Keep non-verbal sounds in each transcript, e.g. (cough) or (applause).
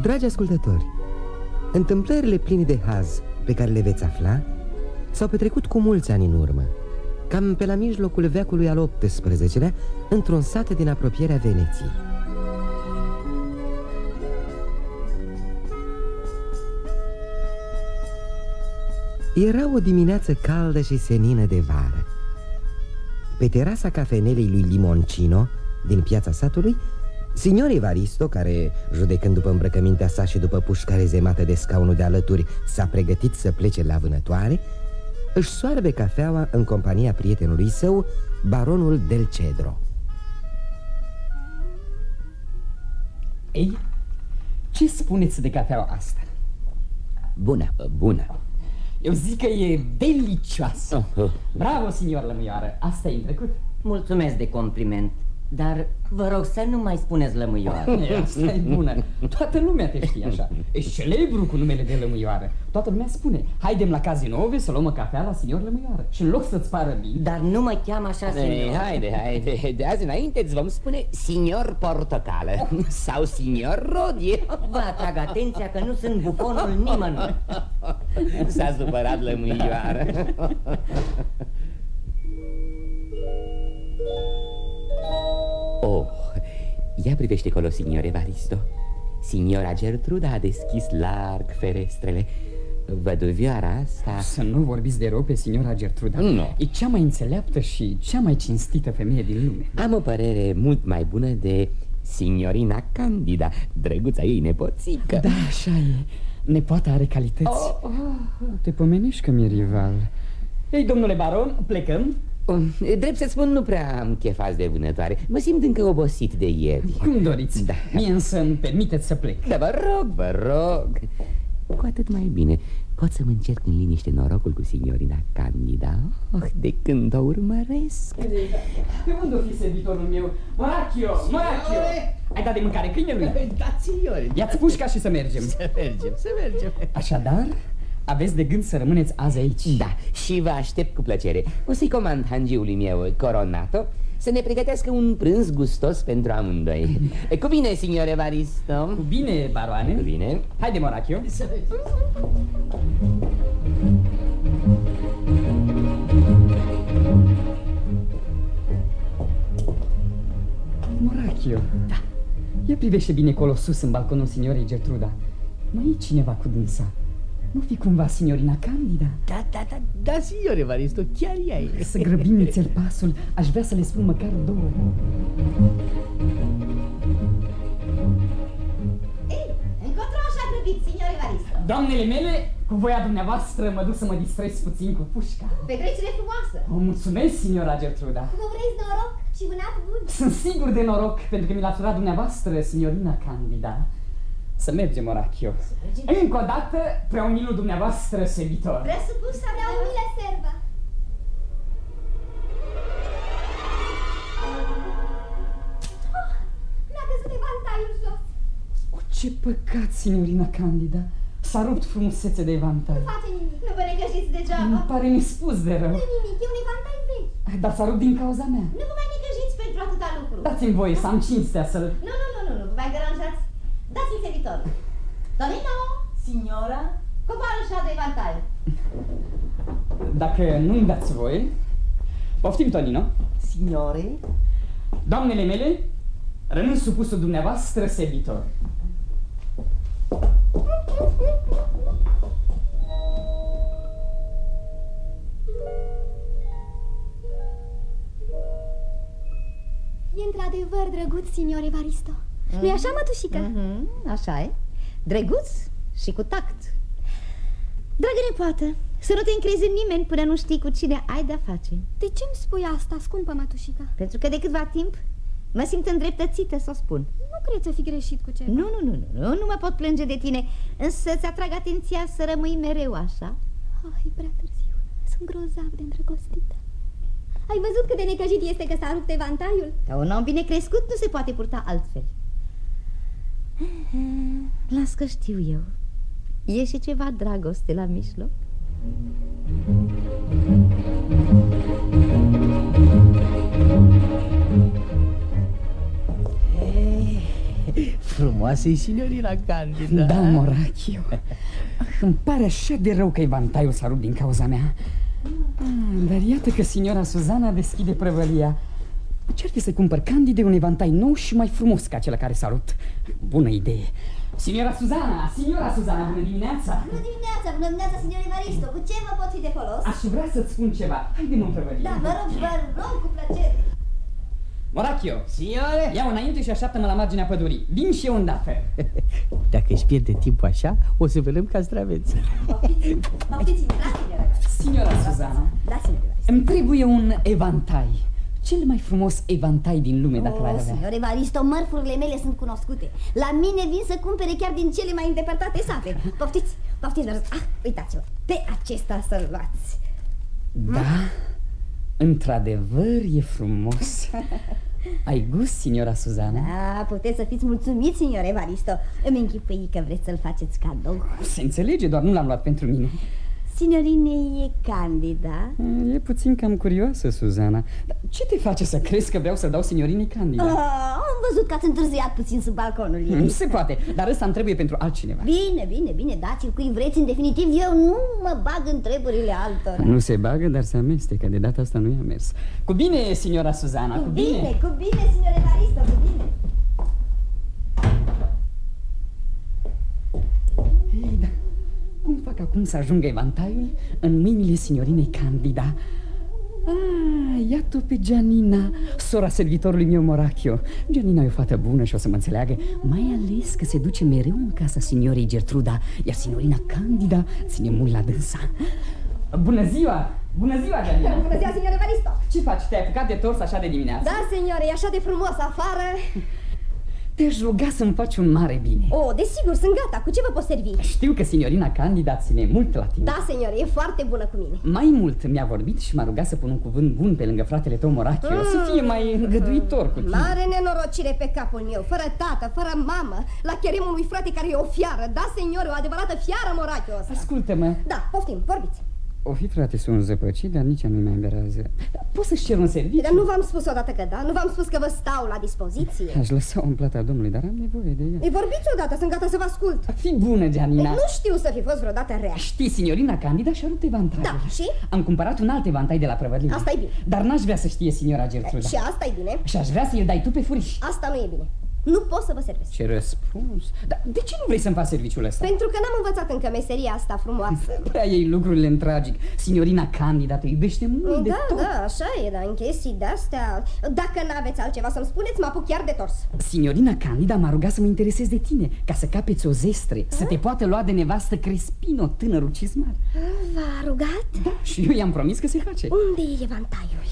Dragi ascultători, întâmplările pline de haz pe care le veți afla s-au petrecut cu mulți ani în urmă, cam pe la mijlocul veacului al XVIII-lea, într-un sat din apropierea Veneției. Era o dimineață caldă și senină de vară. Pe terasa cafenelei lui Limoncino, din piața satului, Signor Evaristo, care, judecând după îmbrăcămintea sa și după pușca rezemată de scaunul de alături, s-a pregătit să plece la vânătoare, își soarbe cafeaua în compania prietenului său, baronul Del Cedro. Ei, ce spuneți de cafeaua asta? Bună, bună Eu zic că e delicioasă oh, oh. Bravo, signor Lămâioară, asta e în trecut Mulțumesc de compliment dar vă rog să nu mai spuneți lămâioară (laughs) Asta e bună. Toată lumea te știe așa. Ești celebru cu numele de lămâioară. Toată lumea spune Haidem la Cazinove să luăm o cafea la signor lămâioară. Și în loc să-ți pară bine Dar nu mă cheamă așa signor Haide, haide. De azi înainte îți vom spune signor portocală (laughs) Sau signor rodie. Vă atrag atenția că nu sunt bufonul nimănui. (laughs) S-a supărat lămâioară Oh, ia privește acolo, signor Evaristo. Signora Gertruda a deschis larg ferestrele. Văduvioara asta... Să nu vorbiți de rău pe signora Gertruda Nu. E cea mai înțeleaptă și cea mai cinstită femeie din lume. Am o părere mult mai bună de signorina Candida Drăguța ei nepoțică. Da, așa e. Nepoata are calități. Oh, oh, oh. Te pomenești că mi-e rival. Ei, domnule baron, plecăm Drept să spun, nu prea am chefați de vânătoare. Mă simt încă obosit de ieri. Cum doriți. Da. Mie însă îmi permiteți să plec. Da, vă rog, vă rog. Cu atât mai bine. Pot să-mi încerc în liniște norocul cu signorina Candida? Oh, de când o urmăresc. Pe unde o fi servitorul meu? Morachio, Morachio Ai dat de mâncare câinelui? Da, signore Ia-ți pușca și să mergem. Să mergem, să mergem. Așadar, aveți de gând să rămâneți azi aici? Da, și vă aștept cu plăcere. O să-i comand hangiului meu, Coronato Să ne pregătească un prânz gustos pentru amândoi. (laughs) Cu bine, signore Varisto Cu bine, baroane. Cu bine. Haide, Morachio Morachio Da. Ia privește bine colo sus în balconul signorei Gertruda. Mai e cineva cu dânsa nu fi cumva signorina Candida? Da, da, da, da, signore Varisto, chiar ea e. Să grăbim nițel pasul, aș vrea să le spun măcar două. Ei, încotro așa grăbit, signore Varisto Doamnele mele, cu voia dumneavoastră mă duc să mă distrez puțin cu pușca. Petrecere frumoasă O mulțumesc, signora Gertruda. Vă vreți noroc și vânat bun? Sunt sigur de noroc, pentru că mi l-a furat dumneavoastră, signorina Candida să mergem, Orachio. Încă o dată, preumilul dumneavoastră servitor. Presupus să avea umile servă. Oh, mi-a căzut evantaiul jos. Cu ce păcat, signorina Candida. S-a rupt frumusețe de evantai. Nu face nimic, nu vă necăjiți degeaba. Îmi pare nespus de rău. Nu nimic, e un evantai vechi. Dar s-a rupt din cauza mea. Nu vă mai necăjiți pentru atâta lucru. Dați-mi voie să am cinstea să-l... Nu, nu, nu, nu, nu, vă mai deranjați. Dați-mi servitor. Tonino! Signora? Coboară și de evantai. Dacă nu-mi dați voie... Poftim, Tonino. Signore? Doamnele mele, rămân supusul dumneavoastră servitor. E într-adevăr drăguț, signor Evaristo. Mm. Nu-i așa, mătușică? Mm -hmm, așa e. Drăguț și cu tact. Dragă nepoată, să nu te încrezi în nimeni până nu știi cu cine ai de-a face. De ce îmi spui asta, scumpă mătușica? Pentru că de câtva timp mă simt îndreptățită să o spun. Nu cred să fi greșit cu ceva. Nu, nu, nu, nu, nu, nu mă pot plânge de tine, însă ți atrag atenția să rămâi mereu așa. Oh, e prea târziu. Sunt grozav de îndrăgostită. Ai văzut cât de necăjit este că s-a rupt evantaiul? Ca un om bine crescut nu se poate purta altfel. Las că știu eu. E și ceva dragoste la mijloc? frumoasă e signorina Candida Da, Morachio Îmi pare așa de rău că evantaiul s-a rupt din cauza mea. Ah, Dar iată că signora Suzana deschide prăvălia Ce ar fi să cumpăr? Candide un evantai nou și mai frumos ca acela care s-a rupt? Bună idee. Signora Suzana, signora Suzana, bună dimineața. Bună dimineața, bună dimineața, signor Evaristo. Cu ce vă pot fi de folos? Aș vrea să-ți spun ceva. Haide-mă în prăvălie Da, vă rog, vă rog, cu plăcere. Morachio, Signore. Ia înainte și așteaptă-mă la marginea pădurii. Vin și eu îndată. (laughs) Dacă își pierde timpul așa, o să vedem castraveți Poftiți, poftiți-mi, da, signor Evaristo Signora Suzana, Da, signor Evaristo. îmi trebuie un evantai Cel mai frumos evantai din lume, dacă l-ai Oh, avea. Signor Evaristo, mărfurile mele sunt cunoscute. La mine vin să cumpere chiar din cele mai îndepărtate sate. Poftiți, poftiți, vă rog. ah, uitați-vă. Pe acesta să-l luați. Da, într-adevăr e frumos. (laughs) Ai gust, signora Suzana? Da, puteți să fiți mulțumiți, signor Evaristo. Îmi închipui că vreți să-l faceți cadou. Se înțelege, doar nu l-am luat pentru mine Signorine e candida. E puțin cam curioasă, Suzana. Dar ce te face să crezi că vreau să dau signorinii Candida? Ah, am văzut că ați întârziat puțin sub balconul ei. Nu se poate, dar ăsta îmi trebuie pentru altcineva. Bine, bine, bine, dați-l cui vreți În definitiv, eu nu mă bag în treburile altora. Nu se bagă, dar se amestecă De data asta nu i-a mers. Cu bine, signora Suzana, Cu bine, cu bine, signor Evaristo, cu bine Ei, da. Cum fac acum să ajungă evantaiul în mâinile signorinei Candida? Ah, iată pe Gianina, sora servitorului meu Morachio Gianina e o fată bună și o să mă înțeleagă Mai ales că se duce mereu în casa signorei Gertruda Iar signorina Candida ține mult la dânsa Bună ziua! Bună ziua, Gianina! Bună ziua, signor Evaristo Ce faci? Te-ai apucat de tors așa de dimineață? Da, signore, e așa de frumos afară Te-aș ruga să-mi faci un mare bine. Oh, desigur, sunt gata, cu ce vă pot servi? Știu că signorina Candida ține mult la tine. Da, signore, e foarte bună cu mine. Mai mult mi-a vorbit și m-a rugat să pun un cuvânt bun pe lângă fratele tău Morachio Să fie mai îngăduitor cu tine. Mare nenorocire pe capul meu, fără tată, fără mamă La cherem unui frate care e o fiară. Da, signore, o adevărată fiară, Morachio ăsta Ascultă-mă, Da, poftim, vorbiți o fi frate sunt zăpăcit, dar nici a nu mai berează Dar poți să-și cer un serviciu? Dar nu v-am spus odată că da? Nu v-am spus că vă stau la dispoziție? Aș lăsa un plata domnului, dar am nevoie de ea Îi vorbiți odată, sunt gata să vă ascult Fi bună, Gianina Nu știu să fi fost vreodată rea Știi, signorina Candida și-a rupt evantaiul Da, și? Am cumpărat un alt evantai de la prăvălie Asta e bine. Dar n-aș vrea să știe signora Gertruda Și asta e bine Și aș vrea să-i dai tu pe furiș Asta nu e bine Nu pot să vă servesc. Ce răspuns? Dar de ce nu vrei să-mi faci serviciul ăsta? Pentru că n-am învățat încă meseria asta frumoasă. (laughs) Prea ei lucrurile în tragic Signorina Candida te iubește mult de Da, tot. da, așa e, dar în chestii de-astea. Dacă n-aveți altceva să-mi spuneți, mă apuc chiar de tors. Signorina Candida m-a rugat să mă interesez de tine Ca să capeți o zestre Să te poată lua de nevastă Crespino, tânărul cizmar. V-a rugat? Da, și eu i-am promis că se face. Unde e evantaiul?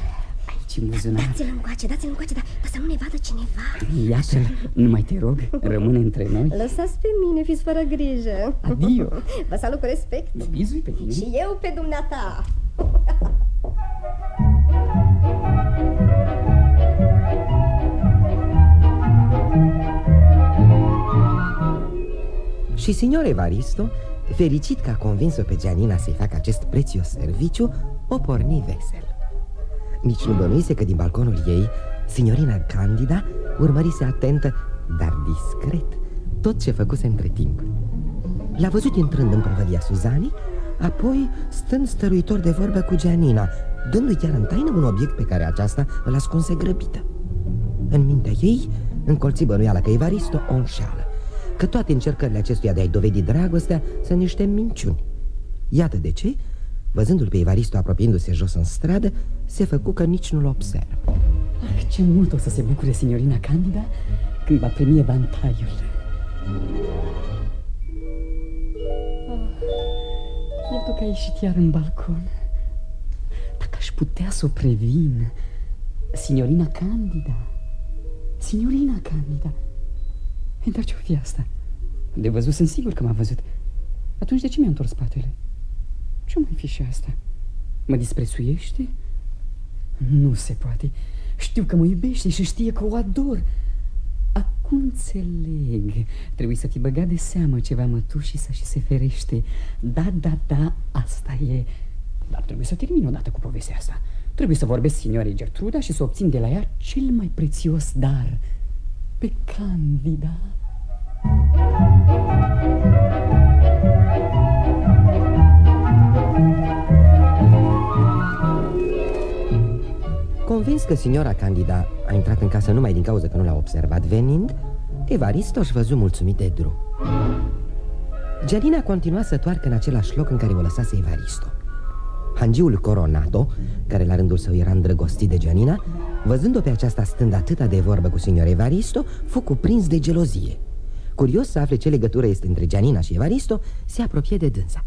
Aici în buzunar Dați-l încoace, dați-l încoace, dar, dar să nu ne vadă cineva. Iată-l, nu mai te rog, rămâne între noi. Lăsați pe mine, fiți fără grijă. Adio. Vă salut cu respect. Mă bizui pe tine. Și eu pe dumneata. Și signor Evaristo, fericit că a convins-o pe Gianina să-i facă acest prețios serviciu, o porni vesel. Nici nu bănuise că din balconul ei, signorina Candida urmărise atentă, dar discret, tot ce făcuse între timp. L-a văzut intrând în prăvălia Suzanii, apoi stând stăruitor de vorbă cu Gianina, dându-i chiar în taină un obiect pe care aceasta îl ascunse grăbită. În mintea ei, încolți bănuiala că Evaristo o înșeală Că toate încercările acestuia de a-i dovedi dragostea sunt niște minciuni Iată de ce, văzându-l pe Evaristo apropiindu-se jos în stradă Se făcu că nici nu-l observă Ah, ce mult o să se bucure signorina Candida Când va primi evantaiul ah, Iată că a ieșit iar în balcon Dacă aș putea să o previn Signorina Candida Signorina Candida Ei, Dar ce-o fi asta? De văzut sunt sigur că m-a văzut Atunci de ce mi-a întors spatele? Ce mai fi și asta? Mă disprețuiește? Nu se poate. Știu că mă iubește și știe că o ador. Acum înțeleg. Trebuie să fi băgat de seamă ceva mătușiță și se ferește. Da, da, da, asta e. Dar trebuie să termin odată cu povestea asta. Trebuie să vorbesc signoarei Gertruda și să obțin de la ea cel mai prețios dar. Pe Candida Convins că signora Candida a intrat în casă numai din cauza că nu l-a observat venind, Evaristo își văzu mulțumit de drum. Gianina continua să toarcă în același loc în care o lăsase Evaristo. Hangiul Coronato, care la rândul său era îndrăgostit de Gianina, văzând-o pe aceasta stând atâta de vorbă cu signor Evaristo, fu cuprins de gelozie. Curios să afle ce legătură este între Gianina și Evaristo, se apropie de dânsa.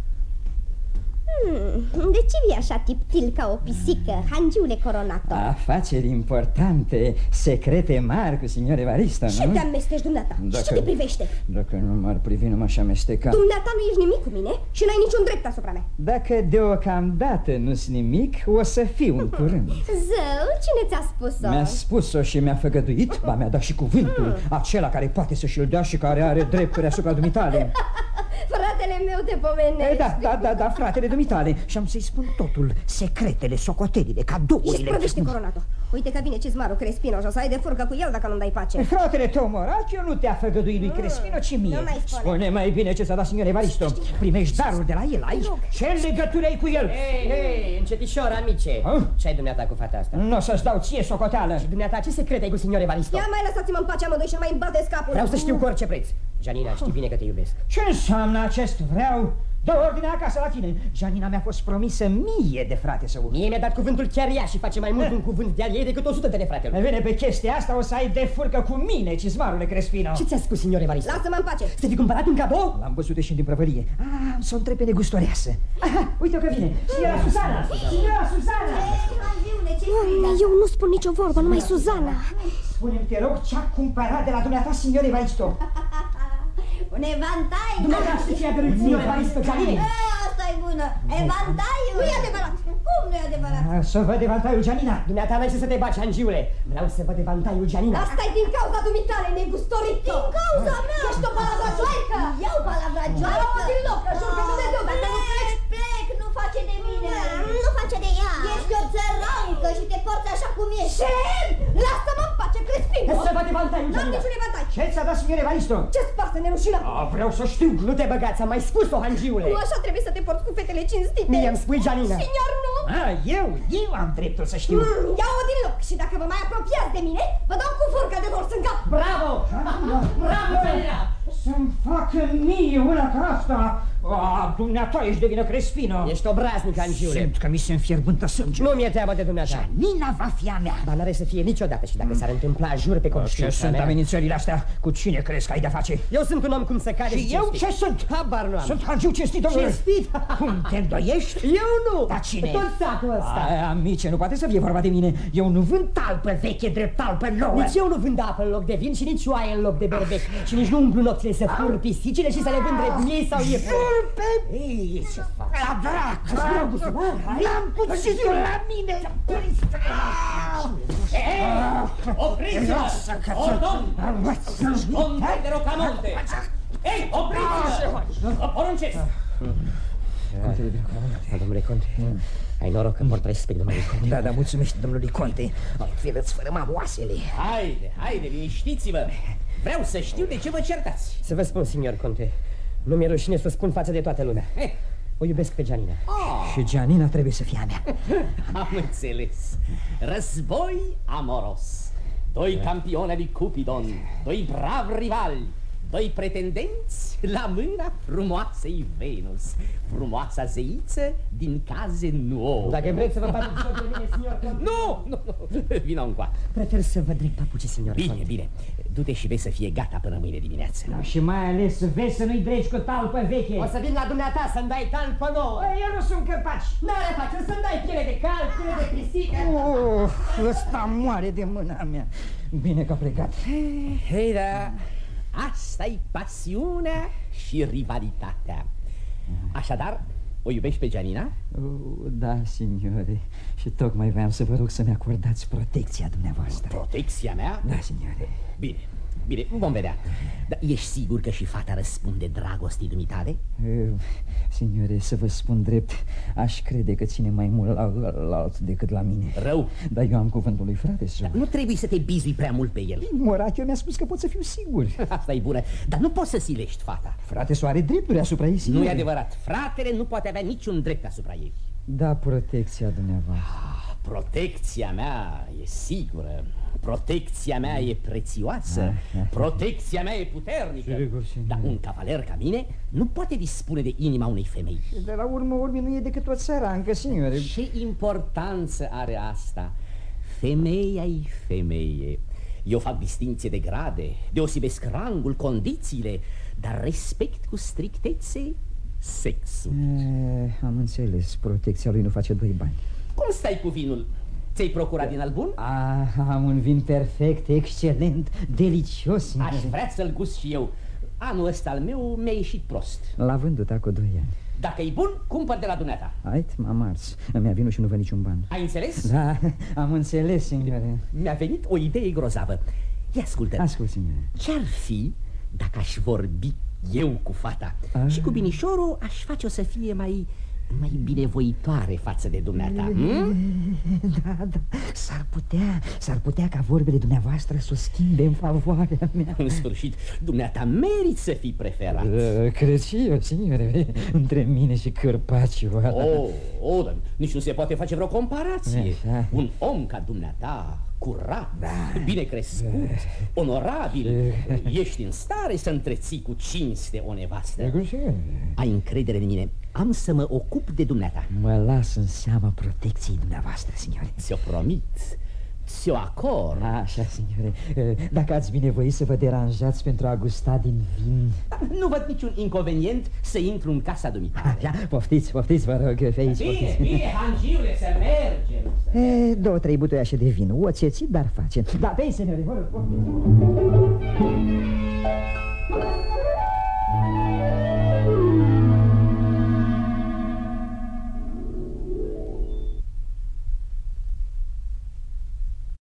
Hmm, de ce vii așa tiptil ca o pisică, hangiule coronato? Afaceri importante, secrete mari cu signor Evaristo, nu? Ce te amesteci dumneata? Dacă, și ce te privește? Dacă nu m-ar privi, nu m-aș amesteca Dumneata nu ești nimic cu mine și n-ai niciun drept asupra mea Dacă deocamdată nu-s nimic, o să fiu în curând (laughs) Zău, cine ți-a spus-o? Mi-a spus-o și mi-a făgăduit, ba mi-a dat și cuvântul hmm. Acela care poate să și-l dea și care are drepturi asupra dumitale (laughs) Fratele meu te pomenește. Da, da, da, da, fratele dumitale. Și am să-i spun totul, secretele, socotelile, cadourile Ești prăvește coronato Uite că vine cizmarul Crespino și o să ai de furcă cu el dacă nu-mi dai pace. Fratele tău, Moracchio, nu te-a făgăduit lui Crespino, ci mie. nu mai spune. spune mai bine ce s-a dat signor Evaristo. Primești darul de la el aici. Ce legătură ai cu el? Hei, hei, încetișor, amice. Ce-ai dumneata cu fata asta? Nu o să-ți dau ție socoteală. Și dumneata, ce secret ai cu signor Evaristo? Ia mai lăsați-mă în pace amândoi și mai îmi bateți capul. Vreau să știu cu orice preț Janina, știi bine că te iubesc. Ce înseamnă acest vreau? Dă ordine acasă la tine. Janina mi-a fost promisă mie de frate său Mie mi-a dat cuvântul chiar ea și face mai mult un cuvânt de al ei decât o sută de fratele Bine, pe chestia asta o să ai de furcă cu mine, cizmarule Crespino. Ce ți-a spus, signor Evaristo? Lasă-mă în pace. Să fi cumpărat un cadou? L-am văzut și din prăvărie Ah, să o întreb pe negustoreasă Aha, uite că vine. Signora Suzana Signora Suzana Eu nu spun nicio vorbă, numai Suzana Spune-mi, te rog, ce-a cumpărat de la dumneata, signor Evaristo? (laughs) Un evantai Dumneata știi ce a dăruit signor Evaristo Janine? Asta e bună. Evantaiul. Nu e adevărat. Cum nu e adevărat? Ah, Să văd evantaiul, Janina Dumneata n-ai ce să te baci, Angiule. Vreau să văd evantaiul Janina asta e din cauza dumitale, negustorito Din cauza mea. Ești o palavrajoaică Eu palavrajoaică Nu, din loc, că jur că nu te dau Dacă nu pleci, plec, nu face de mine. Nu face de ea. Ești o țărancă și te porți așa cum ești. Ce? Lasă-mă în pace, Crespino Să văd evantaiul N-am Janina niciun evantai Ce ți-a dat, signor Evaristo? Ce-ți pasă, nerușină? Ah, vreau să știu Nu te băgați, am mai spus-o, Angiule Nu așa trebuie să te porți cu fetele cinstite Mie îmi spui, Janina Signor, nu Ah, eu, eu am dreptul să știu Mm, Ia-o din loc și dacă vă mai apropiați de mine, vă dau cu furcă de dors în cap. Bravo! Bravo, Janina! Să-mi facă mie una ca asta Ah, dumneata ești de vină Crespino Ești obraznic, Angiule Simt că mi se înfierbântă sânge Nu mi-e treabă de dumneata Nina va fi a mea Dar n-are să fie niciodată și dacă s-ar întâmpla, jur pe Ce conștiința sunt mea amenințările astea? Cu cine crezi că ai de face? Eu sunt un om cum se cade Și eu cinstit. ce sunt? Habar nu am Sunt hangiu cinstit, domnule Cinstit? Cum, te îndoiești? Eu nu! Dar cine? Tot satul ăsta Ai, amice, nu poate să fie vorba de mine Eu nu vând talpă veche drept talpă nouă Nici eu nu vând apă în loc de vin și nici oaie în loc de berbec Și nici nu umplu nopțile să fur pisicile și să le vând drept miei sau iepuri Pe Ei, ce fac? La dracu! N-am puținul la mine! Opriți-vă! Ordon! Conte de Rocamonte! Ei, opriți-vă! Vă poruncesc! Da, domnule Conte, ai noroc că port respect, domnule Conte Da, da, mulțumesc, domnului Conte Altfel îți fărâma oasele Haide, haide, liniștiți-vă! Vreau să știu de ce vă certați. Să vă spun, signor Conte Nu mi-e rușine să spun față de toată lumea. Eh, O iubesc pe Gianina Și Gianina trebuie să fie a mea. (laughs) Am înțeles. Război amoros. Doi campioni di Cupidon, doi bravi rivali, doi pretendenți la mâna frumoasei Venus, frumoasa zeiță din case nouă. Dacă vreți să vă bateți joc de mine, signor (laughs) Conte Nu, nu, nu, vino încoa. Prefer să vă drept papuci, signor Bine, Conte. bine, du-te și vezi să fie gata până mâine dimineață. Și mai ales vezi să nu-i dregi cu talpă veche. O să vin la dumneata să-mi dai talpă nouă. Eu nu sunt cărpaci N-are face, o să-mi dai piele de cal, piele de pisică Oh, ăsta moare de mâna mea. Bine că a plecat. Hei, da, asta e pasiunea și rivalitatea. Așadar, o iubești pe Gianina? oh, Da, signore Și tocmai vreau să vă rog să-mi acordați protecția dumneavoastră Protecția mea? Da, signore Bine, Bine, vom vedea. Dar ești sigur că și fata răspunde dragostii dumitale? Signore, să vă spun drept, aș crede că ține mai mult la, la alt decât la mine. Rău. Dar eu am cuvântul lui frate să... Nu trebuie să te bizui prea mult pe el. Morachiu mi-a spus că pot să fiu sigur. (laughs) Asta e bună, dar nu poți să silești fata. Frate, să are drepturi asupra ei, signore. Nu e adevărat. Fratele nu poate avea niciun drept asupra ei. Da, protecția dumneavoastră. Ah, protecția mea e sigură. Protecția mea e prețioasă, ah, ah. protecția mea e puternică. Sigur, sigur. Dar un cavaler ca mine nu poate dispune de inima unei femei. De la urmă urmă nu e decât o țărancă, signore. Ce importanță are asta? Femeia e femeie. Eu fac distinție de grade, deosebesc rangul, condițiile, dar respect cu strictețe sexul. E, eh, am înțeles, protecția lui nu face doi bani. Cum stai cu vinul? Ți-ai procurat din albun? Ah, am un vin perfect, excelent, delicios. Aș vrea să-l gust și eu. Anul ăsta al meu mi-a ieșit prost. L-a vândut acum doi ani. Dacă e bun, cumpăr de la dumneata. Ait, m-am ars. Mi-a vinut și nu vă niciun ban. Ai înțeles? Da, am înțeles, signore. Mi-a venit o idee grozavă. Ia ascultă. Ascult, signore. Ce-ar fi dacă aș vorbi eu cu fata A. și cu binișorul aș face-o să fie mai mai binevoitoare față de dumneata hm? Da, da, s-ar putea, s-ar putea ca vorbele dumneavoastră să o schimbe în favoarea mea. În sfârșit, dumneata merit să fii preferat. Uh, Cred și eu, signore, între mine și Cârpaciu Oh, oh, dar nici nu se poate face vreo comparație. Așa. Un om ca dumneata curat, da. bine crescut, da. onorabil. Ești în stare să întreții cu cinste o nevastă. Ai încredere în mine. Am să mă ocup de dumneata. Mă las în seama protecției dumneavoastră, signore. Ți-o promit ți-o acord? Așa, signore. Dacă ați binevoit să vă deranjați pentru a gusta din vin. Nu văd niciun inconvenient să intru în casa dumitare. Așa, poftiți, poftiți, vă rog, pe aici Bine, poftiți. bine, hangiule, să mergem. E, Două, trei butoiașe de vin, o dar face Da, pe aici, signore, vă rog, poftiți